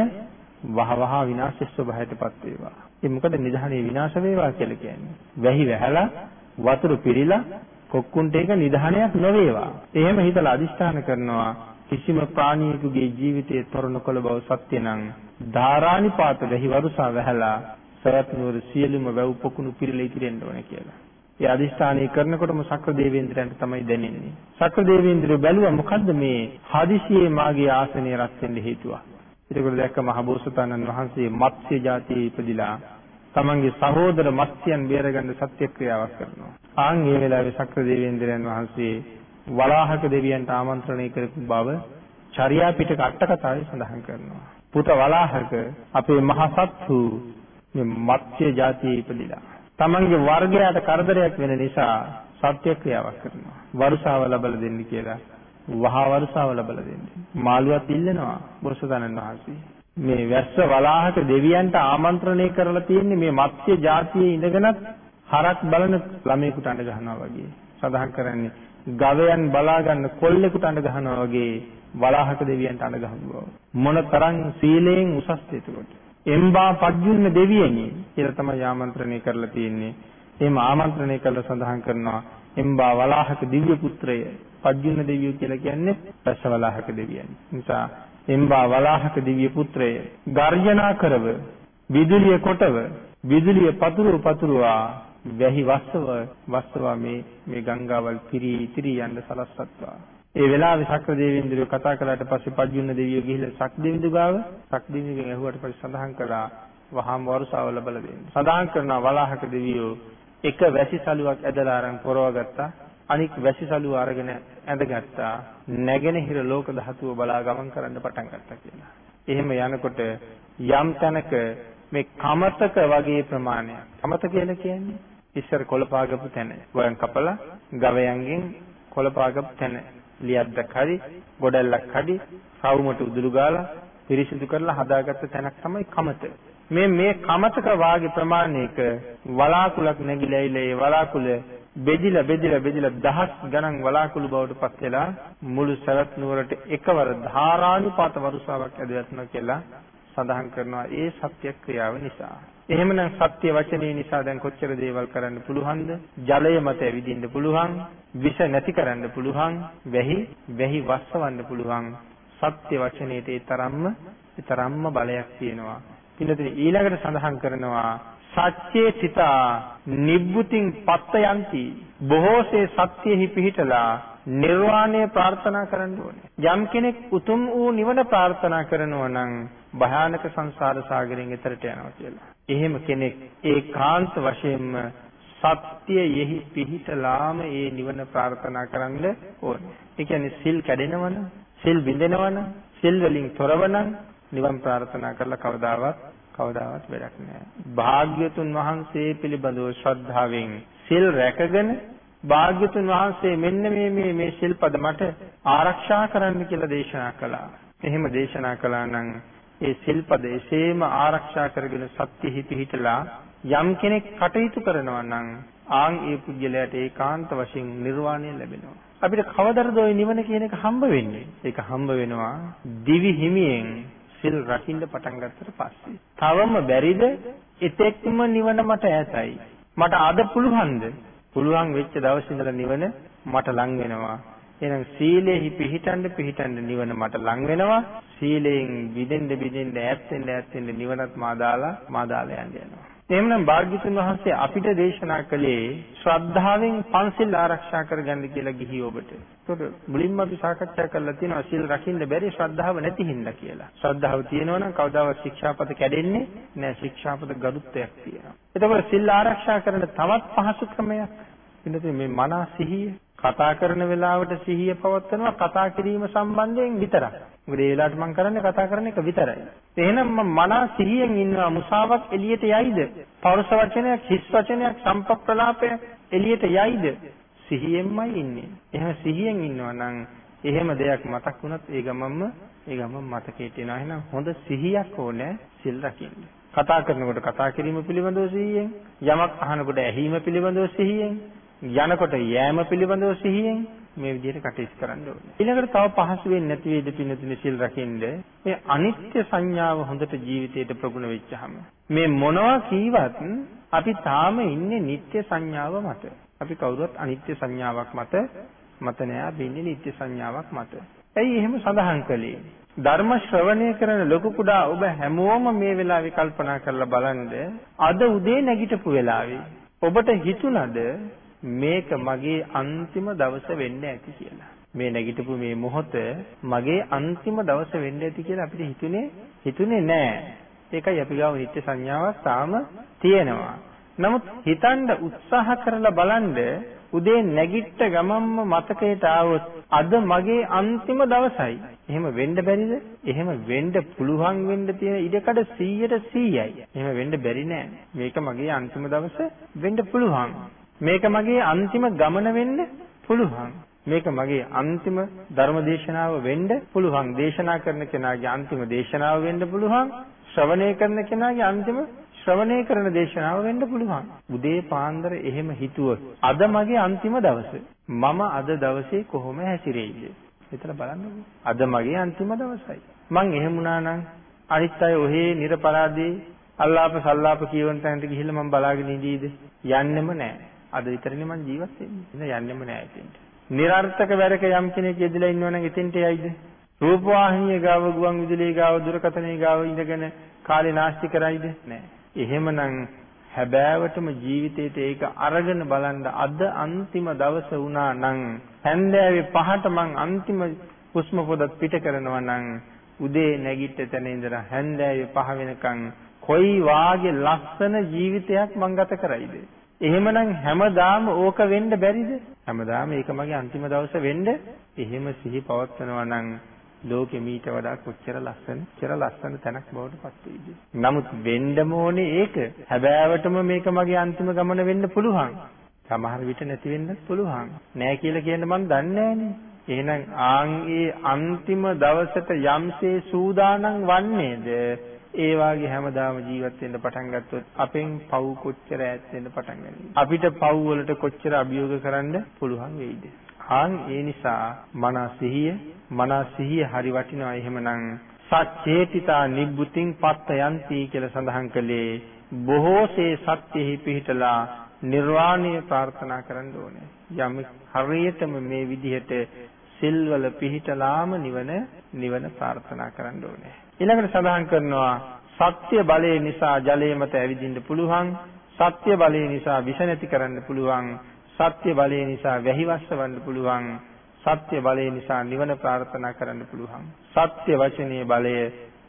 වහ වහ විනාශ ස්වභාවයටපත් වේවා. ඒ මොකද නිධානය විනාශ වේවා කියලා කියන්නේ. වැහි වැහැලා වතුර පිරීලා කොක්කුන්ට ඒක නිධානයක් නොවේවා. එහෙම හිතලා අදිෂ්ඨාන කරනවා කිසිම ප්‍රාණියෙකුගේ ජීවිතයේ තොර නොකළ බව සත්‍ය නම් ධාරානිපාත වෙහි වරුසා වැහැලා සරත් නුවර සියලුම වැව් පොකුණු පිරලා ඉතිරෙන්න ඕනේ කියලා. ඒ අදිස්ථානය කරනකොටම සක්‍ර දේවේන්ද්‍රයන්ට තමයි දැනෙන්නේ. සක්‍ර දේවේන්ද්‍රය බැලුවා මොකද්ද මේ හදිසියේ මාගේ ආසනය රත් වෙන්න හේතුව. ඒකවල දැක්ක මහබෝසතාණන් වහන්සේ මත්ස්‍ය ජාතියේ ඉපදිලා තමන්ගේ සහෝදර මත්ස්‍යයන් බේරගන්න සත්‍ය ක්‍රියාවක් කරනවා. ආන් මේ වෙලාවේ සක්‍ර දේවේන්ද්‍රයන් වහන්සේ වලාහක දෙවියන්ට ආමන්ත්‍රණය කරපු බව චර්යා පිටක අට කතාවේ සඳහන් කරනවා. පුත වලාහක අපේ මහසත්තු මේ මත්ස්‍ය జాතියේ ඉපදිලා. තමන්ගේ වර්ගයට කරදරයක් වෙන නිසා සත්‍ය ක්‍රියාවක් කරනවා. වරුසාව ලබලා දෙන්න කියලා. වහා වරුසාව ලබලා දෙන්න. මාළුවත් ඉල්ලනවා බොසතනන් වහන්සේ. මේ වැස්ස වලාහක දෙවියන්ට ආමන්ත්‍රණය කරලා තියෙන්නේ මේ මත්ස්‍ය జాතියේ ඉඳගෙනත් හරක් බලන ළමයෙකුට අඬ ගන්නවා වගේ. සඳහන් කරන්නේ ගවයන් බලා ගන්න කොල්ලෙකුට අඬ ගන්නවා වගේ වලාහක දෙවියන්ට අඬ ගහනවා. මොන තරම් සීලයෙන් උසස්ද එතකොට. එම්බා පජ්ජුන්න දෙවියනි කියලා තමයි ආමන්ත්‍රණය කරලා තියෙන්නේ. එහෙම ආමන්ත්‍රණය කරලා සඳහන් කරනවා එම්බා වලාහක දිව්‍ය පුත්‍රය පජ්ජුන්න දෙවියෝ කියලා කියන්නේ රසවලාහක දෙවියන්. නිසා එම්බා වලාහක දිව්‍ය පුත්‍රය ගර්ජනා කරව විදුලිය කොටව විදුලිය පතුරු පතුරුවා වැහි වස්සව වස්සවා මේ මේ ගංගාවල් පිරී ඉතිරී යන්න සලස්සත්වා ඒ වෙලාවේ ශක්‍ර දේවේන්ද්‍රය කතා කළාට පස්සේ පජ්ජුන්න දෙවියෝ ගිහිල්ලා ශක්දේවිඳු ගාව ශක්දේවිඳුගෙන් ඇහුවට පස්සේ සඳහන් කළා වහාම වරුසාව ලැබලා දෙන්න. සඳහන් කරනවා වලාහක දෙවියෝ එක වැසිසලුවක් ඇදලා අරන් පොරවගත්තා. අනික් වැසිසලුව අරගෙන ඇඳගත්තා. නැගෙනහිර ලෝක ධාතුව බලා ගමන් කරන්න පටන් ගත්තා කියලා. එහෙම යනකොට යම් තැනක මේ කමතක වගේ ප්‍රමාණයක්. කමත කියලා කියන්නේ ඉස්සර කොළපාගපු තැන. වයන් කපලා ගවයන්ගෙන් කොළපාගපු තැන. ලියද්දක් හරි ගොඩැල්ලක් හරි සවුමට උදුළු ගාලා පිරිසිදු කරලා හදාගත්ත තැනක් තමයි කමත. මේ මේ කමතක වාගේ ප්‍රමාණයක වලාකුලක් නැగిලා ඒ වලාකුල බෙදිලා බෙදිලා බෙදිලා දහස් ගණන් වලාකුළු බවට පත් වෙලා මුළු සවැත් නුවරට එකවර ධාරානුපාත වරුසාවක් ඇදවැටුණා කියලා සඳහන් කරනවා ඒ සත්‍ය ක්‍රියාව නිසා. එහෙමනම් සත්‍ය වචනේ නිසා දැන් කොච්චර දේවල් කරන්න පුළුවන්ද? ජලය මත ඇවිදින්න පුළුවන්, විෂ නැති කරන්න පුළුවන්, වැහි වැහි වස්සවන්න පුළුවන්. සත්‍ය වචනේට ඒ තරම්ම ඒ තරම්ම බලයක් තියෙනවා. ඊළඟට ඊළඟට සඳහන් කරනවා සත්‍යේ සිතා නිබ්බුතින් පත්තයන්ති බොහෝසේ සත්‍යෙහි පිහිටලා නිර්වාණය ප්‍රාර්ථනා කරන්න ඕනේ. යම් කෙනෙක් උතුම් වූ නිවන ප්‍රාර්ථනා කරනවා නම් භයානක සංසාර සාගරයෙන් එතරට යනවා කියලා. එහෙම කෙනෙක් ඒකාන්ත වශයෙන්ම සත්‍යයෙහි පිහිටලාම ඒ නිවන ප්‍රාර්ථනා කරන්න ඕනේ. ඒ කියන්නේ සිල් කැඩෙනවනම්, සිල් බිඳෙනවනම්, සිල් වලින් තොරවනම් නිවන් ප්‍රාර්ථනා කරලා කවදාවත් කවදාවත් වැඩක් නැහැ. භාග්‍යතුන් වහන්සේ පිළිබඳව ශ්‍රද්ධාවෙන් සිල් රැකගෙන භාග්‍යතුන් වහන්සේ මෙන්න මේ මේ මේ ශිල්පද මට ආරක්ෂා කරන්න කියලා දේශනා කළා. එහෙම දේශනා කළා නම් ඒ ශිල්පද එසේම ආරක්ෂා කරගෙන සත්‍යෙහි පිහිටලා යම් කෙනෙක් කටයුතු කරනවා නම් ආන් ඒ පුජ්‍යලයට ඒකාන්ත වශයෙන් නිර්වාණය ලැබෙනවා. අපිට කවදරද ওই නිවන කියන එක හම්බ වෙන්නේ? ඒක හම්බ වෙනවා දිවි හිමියෙන් සිල් රකින්න පටන් ගත්තට පස්සේ. තවම බැරිද? එතෙක්ම නිවන මට ඈතයි. මට අද පුළුවන්ද? පුළුවන් වෙච්ච දවසේ ඉඳලා නිවන මට ලං වෙනවා. එහෙනම් සීලෙහි පිහිටන්න පිහිටන්න නිවන මට ලං වෙනවා. සීලයෙන් විදෙන්න විදෙන්න ඈත් වෙන්න ඈත් වෙන්න නිවනත් මා දාලා මා දාලා යන්න යනවා. එහෙමනම් භාග්‍යතුන් වහන්සේ අපිට දේශනා කළේ ශ්‍රද්ධාවෙන් පන්සිල් ආරක්ෂා කරගන්න කියලා ගිහි ඔබට. ඒකට මුලින්ම අපි සාකච්ඡා කරලා තියෙනවා සිල් රකින්න බැරි ශ්‍රද්ධාව නැති හින්දා කියලා. ශ්‍රද්ධාව තියෙනවා නම් කවදාවත් ශික්ෂාපද කැඩෙන්නේ නැහැ. ශික්ෂාපද ගරුත්වයක් තියෙනවා. එතකොට සිල් ආරක්ෂා කරන තවත් පහසු ක්‍රමයක්. ඉන්නතේ මේ මනස සිහිය කතා කරන වෙලාවට සිහිය පවත්වනවා කතා කිරීම සම්බන්ධයෙන් විතරක්. මොකද ඒ වෙලාවට මම කරන්නේ කතා කරන එක විතරයි. එහෙනම් මම මනස සිහියෙන් ඉන්නවා මුසාවක් එළියට යයිද? පෞරුෂ වචනයක්, හිස් වචනයක්, සම්පප්‍රලාපයක් එළියට යයිද? සිහියෙන්මයි ඉන්නේ. එහෙම සිහියෙන් ඉන්නවා නම් එහෙම දෙයක් මතක් වුණත් ඒ ගමන්ම ඒ ගමන් මතකයට එනවා. එහෙනම් හොඳ සිහියක් ඕනේ සිල් රකින්න. කතා කරනකොට කතා කිරීම පිළිබඳව සිහියෙන්, යමක් අහනකොට ඇහිීම පිළිබඳව සිහියෙන්, යනකොට යෑම පිළිබඳව සිහියෙන් මේ විදිහට කටයුතු කරන්න ඕනේ. ඊළඟට තව පහසු වෙන්නේ නැති වේද පින්නතුනේ සිල් රකින්න මේ අනිත්‍ය සංඥාව හොඳට ජීවිතයට ප්‍රගුණ වෙච්චහම මේ මොනවා කීවත් අපි තාම ඉන්නේ නිත්‍ය සංඥාව මත. අපි කවුරුත් අනිත්‍ය සංඥාවක් මත මත නෑ අපි ඉන්නේ නිත්‍ය සංඥාවක් මත. ඇයි එහෙම සඳහන් කළේ? ධර්ම ශ්‍රවණය කරන ලොකු කුඩා ඔබ හැමෝම මේ වෙලාවේ කල්පනා කරලා බලන්න අද උදේ නැගිටපු වෙලාවේ ඔබට හිතුණද මේක මගේ අන්තිම දවස වෙන්න ඇති කියලා. මේ නැගිටපු මේ මොහොත මගේ අන්තිම දවස වෙන්න ඇති කියලා අපිට හිතුනේ හිතුනේ නෑ. ඒකයි අපි ගාව නිත්‍ය සංඥාවක් තාම තියෙනවා. නමුත් හිතන්න උත්සාහ කරලා බලන්න උදේ නැගිට ගමම්ම මතකයට ආවොත් අද මගේ අන්තිම දවසයි. එහෙම වෙන්න බැරිද? එහෙම වෙන්න පුළුවන් වෙන්න තියෙන ඉඩකඩ 100ට 100යි. එහෙම වෙන්න බැරි නෑ. මේක මගේ අන්තිම දවස වෙන්න පුළුවන්. මේක මගේ අන්තිම ගමන වෙන්න පුළුවන්. මේක මගේ අන්තිම ධර්ම දේශනාව වෙන්න පුළුවන්. දේශනා කරන කෙනාගේ අන්තිම දේශනාව වෙන්න පුළුවන්. ශ්‍රවණය කරන කෙනාගේ අන්තිම ශ්‍රවණය කරන දේශනාව වෙන්න පුළුවන්. උදේ පාන්දර එහෙම හිතුවොත් අද මගේ අන්තිම දවස. මම අද දවසේ කොහොම හැසිරෙයිද? හිතලා බලන්නකෝ. අද මගේ අන්තිම දවසයි. මං එහෙම වුණා නම් අනිත් අය ඔහේ නිර්පරාදී අල්ලාප සල්ලාප කියවන තැනට ගිහිල්ලා මම බලාගෙන ඉඳීද? යන්නෙම නැහැ. අද විතරනේ මං ජීවත් වෙන්නේ. ඉතින් යන්නෙම නෑ එතෙන්ට. નિરර්ථක වැඩක යම් කෙනෙක් යෙදලා ඉන්නවනම් එතෙන්ට යයිද? රූපවාහිනිය ගාව ගුවන් විදුලිය ගාව දුරකථනයේ ගාව ඉඳගෙන කාලේ නාස්ති කරයිද? නෑ. එහෙමනම් හැබෑවටම ජීවිතේට ඒක අරගෙන බලන්න අද අන්තිම දවස වුණා නම් හැන්දෑවේ පහට මං අන්තිම හුස්ම පොදත් පිට කරනවා නම් උදේ නැගිට තැන ඉඳලා හැන්දෑවේ පහ වෙනකන් කොයි වාගේ ලස්සන ජීවිතයක් මං ගත කරයිද එහෙමනම් හැමදාම ඕක වෙන්න බැරිද? හැමදාම ඒක මගේ අන්තිම දවස වෙන්න එහෙම සිහි පවත්වනවා නම් ලෝකෙ මීට වඩා කොච්චර ලස්සන, කොච්චර ලස්සන තැනක් බවට පත් වෙයිද? නමුත් වෙන්නම ඕනේ ඒක. හැබෑවටම මේක මගේ අන්තිම ගමන වෙන්න පුළුවන්. සමහර විට නැති වෙන්නත් පුළුවන්. නෑ කියලා කියන්න මම දන්නේ නෑනේ. එහෙනම් ආන් ඒ අන්තිම දවසට යම්සේ සූදානම් වන්නේද ඒ වාගේ හැමදාම ජීවත් වෙන්න පටන් ගත්තොත් අපෙන් පව් කොච්චර ඈත් වෙන්න පටන් ගනීද? අපිට පව් වලට කොච්චර අභියෝග කරන්න පුළුවන් වෙයිද? ආන් ඒ නිසා මනස සිහිය මනස සිහිය හරි වටිනවා එහෙමනම් සච්චේතිතා නිබ්බුතින් පත්ත යන්ති කියලා සඳහන් කළේ බොහෝසේ සත්‍යෙහි පිහිටලා නිර්වාණය ප්‍රාර්ථනා කරන්න ඕනේ. යම් හරියටම මේ විදිහට සිල්වල පිහිටලාම නිවන නිවන ප්‍රාර්ථනා කරන්න ඕනේ. ඊළඟට සඳහන් කරනවා සත්‍ය බලය නිසා ජලය මත ඇවිදින්න පුළුවන් සත්‍ය බලය නිසා විෂ නැති කරන්න පුළුවන් සත්‍ය බලය නිසා වැහි වස්සවන්න පුළුවන් සත්‍ය බලය නිසා නිවන ප්‍රාර්ථනා කරන්න පුළුවන්. සත්‍ය වචනේ බලය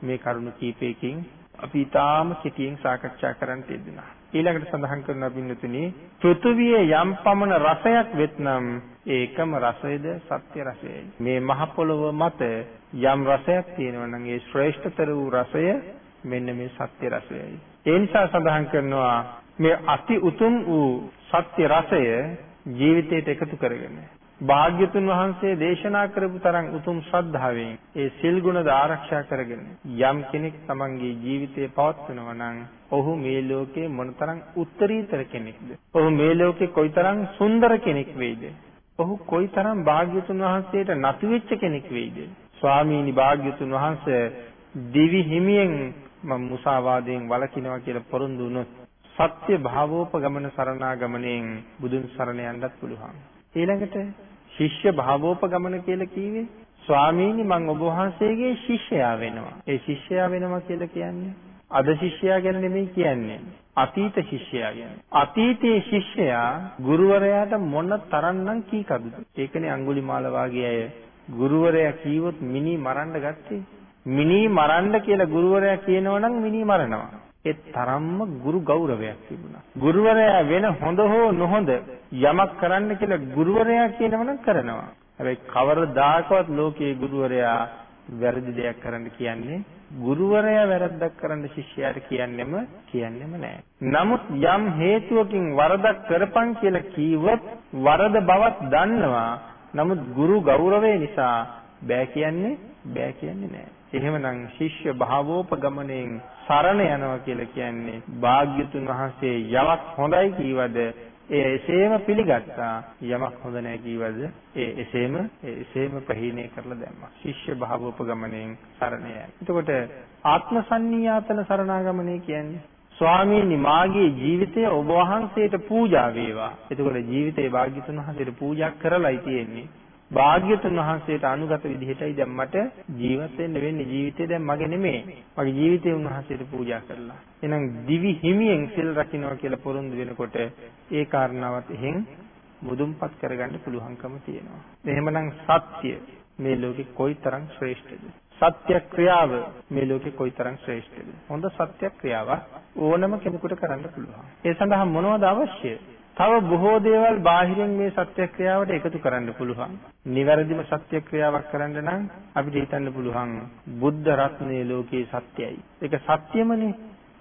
මේ කරුණු කීපයකින් අපි ඊටාම කෙටියෙන් සාකච්ඡා කරන්න තියදුනා ඊළඟට සඳහන් කරනවා පින්නතුනි පෘථුවියේ යම් පමණ රසයක් වෙත්නම් ඒකම රසයද සත්‍ය රසයයි. මේ මහ පොළොව මත යම් රසයක් තියෙනවා නම් ඒ ශ්‍රේෂ්ඨතර වූ රසය මෙන්න මේ සත්‍ය රසයයි ඒ නිසා සඳහන් කරනවා මේ අති උතුම් වූ සත්‍ය රසය ජීවිතයට එකතු කරගෙන භාග්‍යතුන් වහන්සේ දේශනා කරපු තරම් උතුම් ශ්‍රද්ධාවෙන් ඒ සිල් ගුණ ආරක්ෂා කරගෙන යම් කෙනෙක් තමන්ගේ ජීවිතේ පවත්වනවා නම් ඔහු මේ ලෝකේ මොනතරම් උත්තරීතර කෙනෙක්ද? ඔහු මේ ලෝකේ කොයිතරම් සුන්දර කෙනෙක් වෙයිද? ඔහු කොයිතරම් භාග්‍යතුන් වහන්සේට නතු වෙච්ච කෙනෙක් වෙයිද? ස්වාමීනි භාග්‍යතුන් වහන්සේ දිවි හිමියෙන් මම මුසාවාදයෙන් වළකිනවා කියලා පොරොන්දු වුණොත් සත්‍ය භාවෝපගමන සරණාගමණයෙන් බුදුන් සරණ යන්නත් පුළුවන්. ඊළඟට ශිෂ්‍ය භාවෝපගමන කියලා කිව්වේ ස්වාමීනි මම ඔබ වහන්සේගේ ශිෂ්‍යයා වෙනවා. ඒ ශිෂ්‍යයා වෙනවා කියලා කියන්නේ අද ශිෂ්‍යයා ගැන නෙමෙයි කියන්නේ. අතීත ශිෂ්‍යයා කියන්නේ. අතීතයේ ශිෂ්‍යයා ගුරුවරයාට මොන තරම්නම් කීකදුද? ඒකනේ අඟුලිමාල වාගේ අය ගුරුවරයා කීවොත් මිනි මරන්න ගත්තේ. මිනි මරන්න කියලා ගුරුවරයා කියනවනම් මිනි මරනවා. ඒ තරම්ම ගුරු ගෞරවයක් තිබුණා. ගුරුවරයා වෙන හොඳ හෝ නොහොඳ යමක් කරන්න කියලා ගුරුවරයා කියනවනම් කරනවා. හැබැයි කවරදාකවත් ලෝකයේ ගුරුවරයා වැරදි දෙයක් කරන්න කියන්නේ ගුරුවරයා වැරද්දක් කරන්න ශිෂ්‍යයාට කියන්නෙම කියන්නෙම නෑ. නමුත් යම් හේතුවකින් වරදක් කරපන් කියලා කීවොත් වරද බවක් දන්නවා. නමුත් ගුරු ගෞරවය නිසා බෑ කියන්නේ බෑ කියන්නේ නෑ. එහෙමනම් ශිෂ්‍ය භාවෝපගමණයෙන් සරණ යනවා කියලා කියන්නේ භාග්‍යතුන් වහන්සේ යමක් හොඳයි කීවද ඒ එසේම පිළිගත්තා යමක් හොඳ නැහැ කීවද ඒ එසේම ඒ එසේම ප්‍රහීණය කරලා දැම්මා ශිෂ්‍ය භාවෝපගමණයෙන් සරණ යයි. එතකොට ආත්ම සංනියාතන සරණාගමණය කියන්නේ ස්වාමීනි මාගේ ජීවිතය ඔබ වහන්සේට පූජා වේවා. එතකොට ජීවිතේ භාග්‍යතුන් වහන්සේට පූජා කරලායි තියෙන්නේ. භාග්‍යතුන් වහන්සේට අනුගත විදිහටයි දැන් මට ජීවත් වෙන්න වෙන්නේ ජීවිතේ දැන් මගේ නෙමෙයි. මගේ ජීවිතේ උන්වහන්සේට පූජා කරලා. එහෙනම් දිවි හිමියෙන් සිල් රකින්නවා කියලා පොරොන්දු වෙනකොට ඒ කාරණාවත් එහෙන් මුදුන්පත් කරගන්න පුළුවන්කම තියෙනවා. එහෙමනම් සත්‍ය මේ ලෝකේ කොයිතරම් ශ්‍රේෂ්ඨද? සත්‍යක්‍රියාව මේ ලෝකේ කොයිතරම් ශ්‍රේෂ්ඨද? හොඳ සත්‍යක්‍රියාවක් ඕනම කෙනෙකුට කරන්න පුළුවන්. ඒ සඳහා මොනවද අවශ්‍ය? තව බොහෝ දේවල් බාහිරින් මේ සත්‍යක්‍රියාවට එකතු කරන්න පුළුවන්. නිවැරදිම සත්‍යක්‍රියාවක් කරන්න නම් අපිට හිතන්න පුළුවන් බුද්ධ රත්නයේ ලෝකේ සත්‍යයි. ඒක සත්‍යමනේ.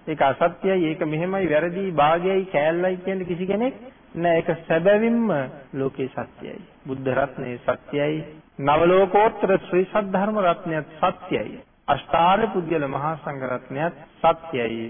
ඒක අසත්‍යයි, ඒක මෙහෙමයි, වැරදි, භාගයයි, කෑල්ලයි කියන කිසි කෙනෙක් නෑ. ඒක සැබවින්ම ලෝකේ සත්‍යයි. බුද්ධ රත්නයේ සත්‍යයි. නවලෝකෝත්තර ශ්‍රී සද්ධර්ම රත්නයත් සත්‍යයි. අෂ්ටාර පුද්ගල මහා සංඝ රත්නයත් සත්‍යයි.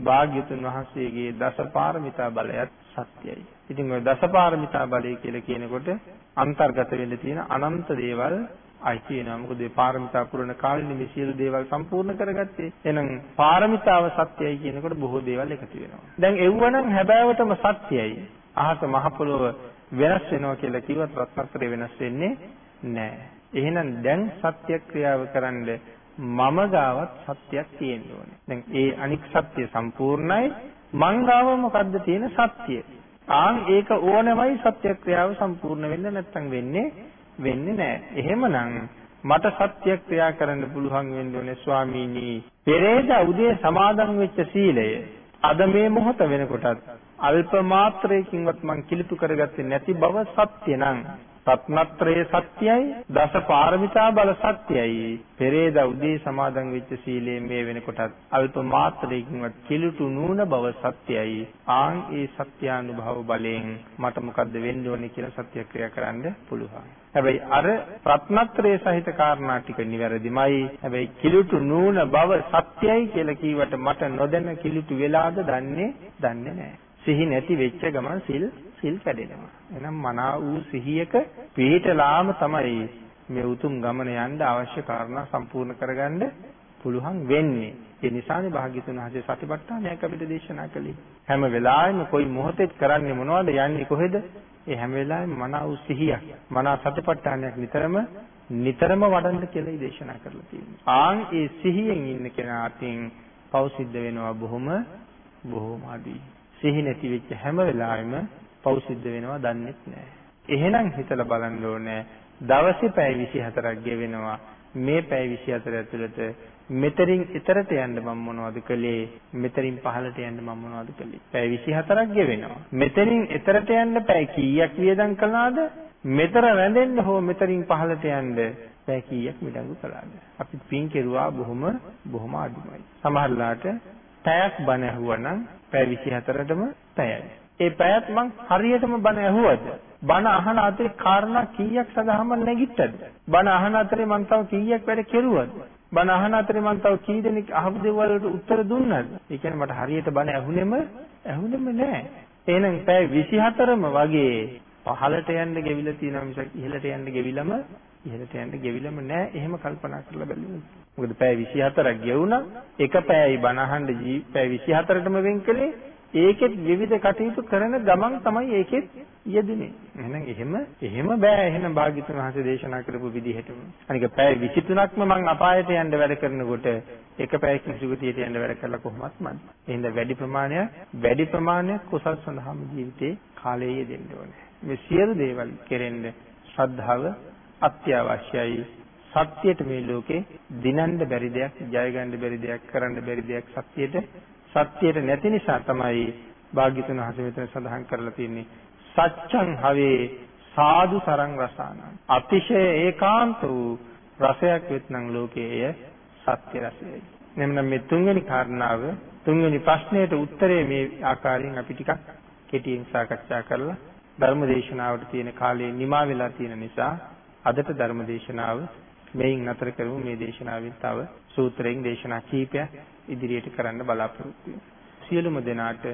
භාග්‍යතුන් වහන්සේගේ දසපාරමිතා බලයත් සත්‍යයි. ඉතින් ඔය දසපාරමිතා බලය කියලා කියනකොට අන්තර්ගත වෙන්න තියෙන අනන්ත දේවල් අයිති වෙනවා. මොකද මේ පාරමිතා පුරන කාලෙනේ මේ සියලු දේවල් සම්පූර්ණ කරගත්තේ. එහෙනම් පාරමිතාව සත්‍යයි කියනකොට බොහෝ දේවල් එකතු වෙනවා. දැන් එව්වනම් හැබෑවටම සත්‍යයි. අහස මහ පොළොව වෙනස් වෙනවා කියලා කිව්වත් රත්නත්‍රය වෙනස් වෙන්නේ නැහැ. එහෙනම් දැන් සත්‍ය ක්‍රියාව කරන්නේ මම ගාවත් සත්‍යයක් තියෙන්න ඕනේ. දැන් ඒ අනික් සත්‍ය සම්පූර්ණයි මං ගාව මොකද්ද තියෙන සත්‍ය? ආන් ඒක ඕනමයි සත්‍ය ක්‍රියාව සම්පූර්ණ වෙන්න නැත්තම් වෙන්නේ වෙන්නේ නැහැ. එහෙමනම් මට සත්‍ය ක්‍රියා කරන්න පුළුවන් වෙන්න ඕනේ ස්වාමීනි. පෙරේද උදේ සමාදන් වෙච්ච සීලය අද මේ මොහොත වෙනකොටත් අල්ප මාත්‍රයකින්වත් මං කිලිටු කරගත්තේ නැති බව සත්‍ය නම් රත්නත්‍රය සත්‍යයි දස පාරමිතා බල සත්‍යයි පෙරේදා උදේ සමාදන් වෙච්ච සීලයෙන් මේ වෙනකොටත් අල්ප මාත්‍රයකින්වත් කිලුටු නූන බව සත්‍යයි ආන් ඒ සත්‍යානුභව බලයෙන් මට මොකද්ද වෙන්න ඕනේ කියලා සත්‍යක්‍රියා කරන්න පුළුවන්. හැබැයි අර රත්නත්‍රය සහිත කාරණා ටික නිවැරදිමයි. හැබැයි කිලුටු නූන බව සත්‍යයි කියලා කීවට මට නොදැන කිලුටු වෙලාද දන්නේ දන්නේ නැහැ සිහි නැති වෙච්ච ගමන් සිල් සිල් කැඩෙනවා. එහෙනම් මනා වූ සිහියක පිළිතලාම තමයි මේ උතුම් ගමන යන්න අවශ්‍ය කාරණා සම්පූර්ණ කරගන්න පුළුවන් වෙන්නේ. ඒ නිසානේ භාග්‍යතුන් වහන්සේ සතිපට්ඨානයක් අපිට දේශනා කළේ. හැම වෙලාවෙම කොයි මොහොතෙත් කරන්නේ මොනවද යන්නේ කොහෙද? ඒ හැම වෙලාවෙම මනා වූ සිහියක්, මනා සතිපට්ඨානයක් නිතරම නිතරම වඩන්න කියලායි දේශනා කරලා තියෙන්නේ. ආන් ඒ සිහියෙන් ඉන්න කෙනාටින් පෞ සිද්ධ වෙනවා බොහොම බොහොම අඩුයි. සිහි නැති වෙච්ච හැම වෙලාවෙම පව් සිද්ධ වෙනවා දන්නෙත් නැහැ. එහෙනම් හිතලා බලන්න ඕනේ දවසේ පැය 24ක් ගෙවෙනවා. මේ පැය 24 ඇතුළත මෙතරින් ඉතරට යන්න මම මොනවද කළේ? මෙතරින් පහළට යන්න මම මොනවද කළේ? පැය 24ක් ගෙවෙනවා. මෙතරින් ඉතරට යන්න පැය කීයක් වියදම් කළාද? මෙතර රැඳෙන්න හෝ මෙතරින් පහළට යන්න පැය කීයක් මිඩංගු කළාද? අපි පින් කෙරුවා බොහොම බොහොම අඩුමයි. සමහරලාට පැයක් බණ ඇහුවා නම් පැය 24ටම පැයයි. ඒ පැයත් මං හරියටම බණ ඇහුවද? බණ අහන අතරේ කාරණා කීයක් සදාම නැගිට්ටද? බණ අහන අතරේ මං තව කීයක් වැඩ කෙරුවද? බණ අහන අතරේ මං තව කී දෙනෙක් අහපු දේවල් වලට උත්තර දුන්නද? ඒ කියන්නේ මට හරියට බණ ඇහුනේම ඇහුනේම නෑ. එහෙනම් පැය 24ම වගේ පහළට යන්න ගෙවිලා තියෙනවා මිසක් ඉහළට යන්න ගෙවිලම ඉහළට යන්න ගෙවිලම නෑ එහෙම කල්පනා කරලා බැලුවොත්. මොකද පැය 24ක් ගෙවුණා එක පැයයි බණ අහන්න පැය 24ටම වෙන් කළේ ඒකෙත් විවිධ කටයුතු කරන ගමන් තමයි ඒකෙත් යෙදුනේ. එහෙනම් එහෙම එහෙම බෑ එහෙනම් භාග්‍යතුන් වහන්සේ දේශනා කරපු විදිහටම. අනික පැය 23ක්ම මං අපායට යන්න වැඩ කරනකොට එක පැයකින් සුගතියට යන්න වැඩ කරලා කොහොමත් මන්. එහෙනම් වැඩි ප්‍රමාණයක් වැඩි ප්‍රමාණයක් කුසල් සඳහාම ජීවිතේ කාලය යෙදෙන්න ඕනේ. මේ සියලු දේවල් කෙරෙන්න ශ්‍රද්ධාව අත්‍යවශ්‍යයි. සත්‍යයට මේ ලෝකේ දිනන්න බැරි දෙයක්, ජය ගන්න බැරි දෙයක්, කරන්න බැරි දෙයක් සත්‍යයට සත්‍යයට නැති නිසා තමයි භාග්‍යතුන් වහන්සේ මෙතන සඳහන් කරලා තියෙන්නේ සච්ඡං හවේ සාදු සරං රසානං අතිශය ඒකාන්ත වූ රසයක් වෙත්නම් ලෝකයේය සත්‍ය රසයයි. එනම් මේ තුන්වෙනි කාරණාව තුන්වෙනි ප්‍රශ්නයට උත්තරේ මේ ආකාරයෙන් අපි ටිකක් කෙටියෙන් සාකච්ඡා කරලා ධර්ම දේශනාවට තියෙන කාලය නිමා වෙලා තියෙන නිසා අදට ධර්ම දේශනාව මෙයින් නතර කරමු මේ දේශනාවෙන් තව සූත්‍රයෙන් දේශනා කීපයක් ඉදිරියට කරන්න බලාපොරොත්තු සියලුම දෙනාට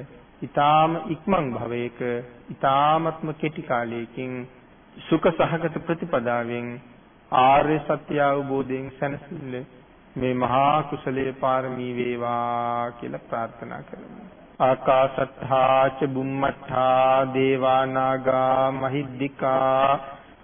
ඊ타ම ඉක්මන් භවයක ඊ타මත්ම කෙටි කාලයකින් සුඛ සහගත ප්‍රතිපදාවෙන් ආර්ය සත්‍ය අවබෝධයෙන් සැනසෙල්ල මේ මහා කුසලයේ පාරමී වේවා කියලා ප්‍රාර්ථනා කරමු. ආකාශත්තා ච බුම්මත්තා දේවා නාගා මහිද්దికා